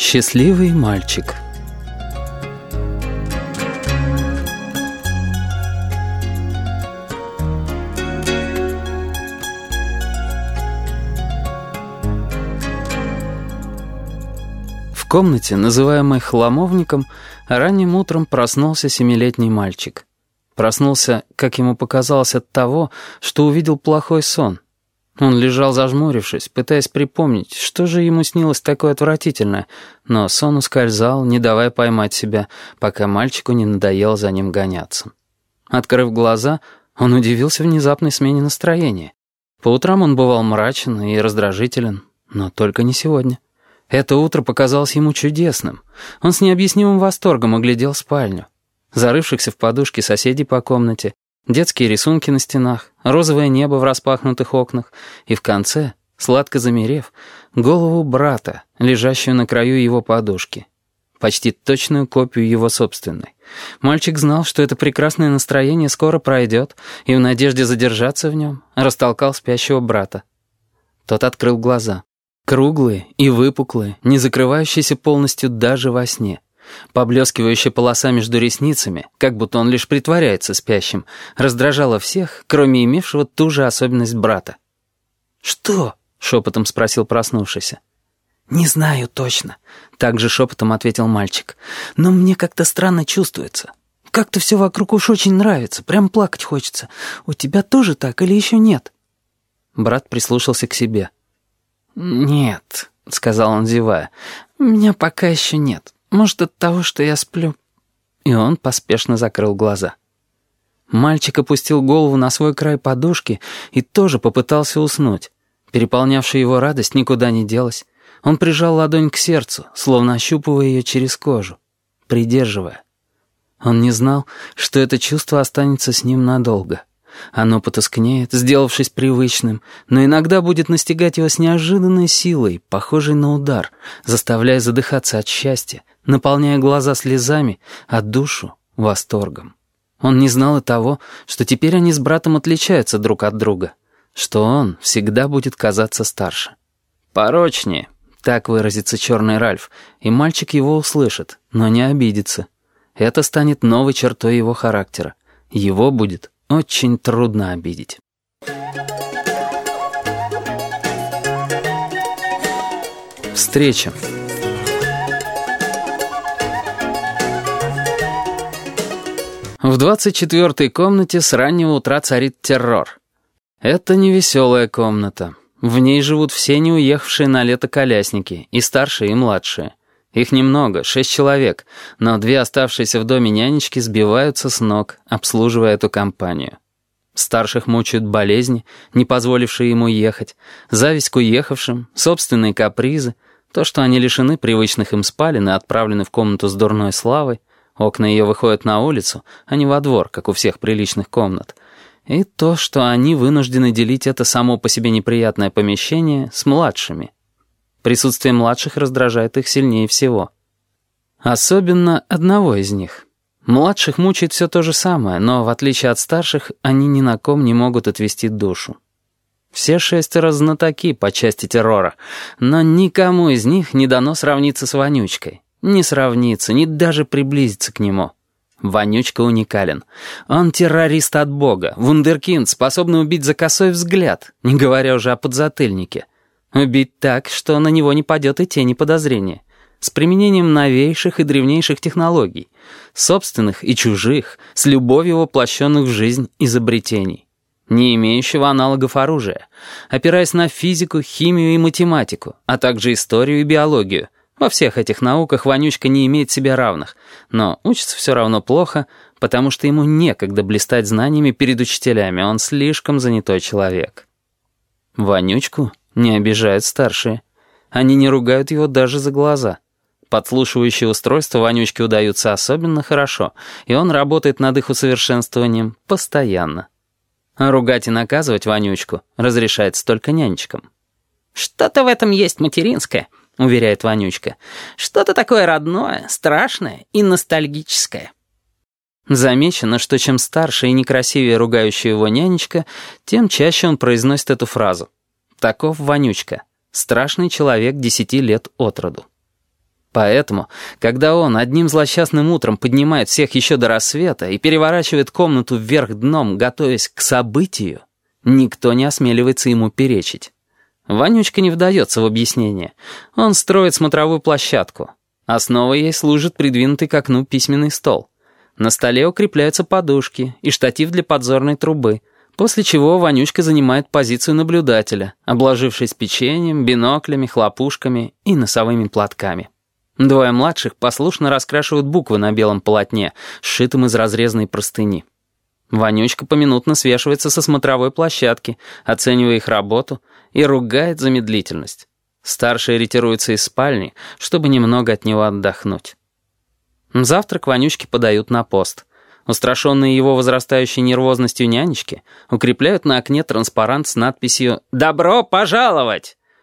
Счастливый мальчик В комнате, называемой хламовником, ранним утром проснулся семилетний мальчик. Проснулся, как ему показалось, от того, что увидел плохой сон — он лежал зажмурившись, пытаясь припомнить, что же ему снилось такое отвратительное, но сон ускользал, не давая поймать себя, пока мальчику не надоело за ним гоняться. Открыв глаза, он удивился внезапной смене настроения. По утрам он бывал мрачен и раздражителен, но только не сегодня. Это утро показалось ему чудесным. Он с необъяснимым восторгом оглядел спальню. Зарывшихся в подушки соседей по комнате, Детские рисунки на стенах, розовое небо в распахнутых окнах и в конце, сладко замерев, голову брата, лежащую на краю его подушки. Почти точную копию его собственной. Мальчик знал, что это прекрасное настроение скоро пройдет, и в надежде задержаться в нем растолкал спящего брата. Тот открыл глаза. Круглые и выпуклые, не закрывающиеся полностью даже во сне. Поблескивающая полоса между ресницами, как будто он лишь притворяется спящим, раздражала всех, кроме имевшего ту же особенность брата. «Что?» — шепотом спросил проснувшийся. «Не знаю точно», — также шепотом ответил мальчик. «Но мне как-то странно чувствуется. Как-то все вокруг уж очень нравится, прям плакать хочется. У тебя тоже так или еще нет?» Брат прислушался к себе. «Нет», — сказал он, зевая, — «меня пока еще нет. Может, от того, что я сплю». И он поспешно закрыл глаза. Мальчик опустил голову на свой край подушки и тоже попытался уснуть. Переполнявшая его радость никуда не делась. Он прижал ладонь к сердцу, словно ощупывая ее через кожу, придерживая. Он не знал, что это чувство останется с ним надолго. Оно потускнеет, сделавшись привычным, но иногда будет настигать его с неожиданной силой, похожей на удар, заставляя задыхаться от счастья, наполняя глаза слезами, а душу — восторгом. Он не знал и того, что теперь они с братом отличаются друг от друга, что он всегда будет казаться старше. «Порочнее», — так выразится черный Ральф, и мальчик его услышит, но не обидится. Это станет новой чертой его характера. Его будет очень трудно обидеть. Встреча. В двадцать четвертой комнате с раннего утра царит террор. Это не веселая комната. В ней живут все не уехавшие на лето колясники, и старшие, и младшие. Их немного, шесть человек, но две оставшиеся в доме нянечки сбиваются с ног, обслуживая эту компанию. Старших мучают болезни, не позволившие ему ехать, зависть к уехавшим, собственные капризы, то, что они лишены привычных им спален и отправлены в комнату с дурной славой, окна ее выходят на улицу, а не во двор, как у всех приличных комнат, и то, что они вынуждены делить это само по себе неприятное помещение с младшими — Присутствие младших раздражает их сильнее всего. Особенно одного из них. Младших мучает все то же самое, но, в отличие от старших, они ни на ком не могут отвести душу. Все шестеро знатоки по части террора, но никому из них не дано сравниться с Вонючкой. Не сравниться, ни даже приблизиться к нему. Вонючка уникален. Он террорист от бога, вундеркинд, способный убить за косой взгляд, не говоря уже о подзатыльнике. Убить так, что на него не падет и тени подозрения. С применением новейших и древнейших технологий. Собственных и чужих, с любовью воплощенных в жизнь изобретений. Не имеющего аналогов оружия. Опираясь на физику, химию и математику, а также историю и биологию. Во всех этих науках Вонючка не имеет себе равных, но учится все равно плохо, потому что ему некогда блистать знаниями перед учителями, он слишком занятой человек. Вонючку не обижают старшие. Они не ругают его даже за глаза. Подслушивающие устройства Вонючке удаются особенно хорошо, и он работает над их усовершенствованием постоянно. А ругать и наказывать Вонючку разрешается только нянечкам. «Что-то в этом есть материнское», — уверяет Вонючка. «Что-то такое родное, страшное и ностальгическое». Замечено, что чем старше и некрасивее ругающая его нянечка, тем чаще он произносит эту фразу. Таков Вонючка, страшный человек десяти лет от роду. Поэтому, когда он одним злосчастным утром поднимает всех еще до рассвета и переворачивает комнату вверх дном, готовясь к событию, никто не осмеливается ему перечить. Вонючка не вдается в объяснение. Он строит смотровую площадку. Основой ей служит придвинутый к окну письменный стол. На столе укрепляются подушки и штатив для подзорной трубы, после чего Вонючка занимает позицию наблюдателя, обложившись печеньем, биноклями, хлопушками и носовыми платками. Двое младших послушно раскрашивают буквы на белом полотне, сшитом из разрезанной простыни. Вонючка поминутно свешивается со смотровой площадки, оценивая их работу, и ругает за медлительность. Старший ретируется из спальни, чтобы немного от него отдохнуть. Завтрак Вонючке подают на пост. Устрашенные его возрастающей нервозностью нянечки укрепляют на окне транспарант с надписью «Добро пожаловать!»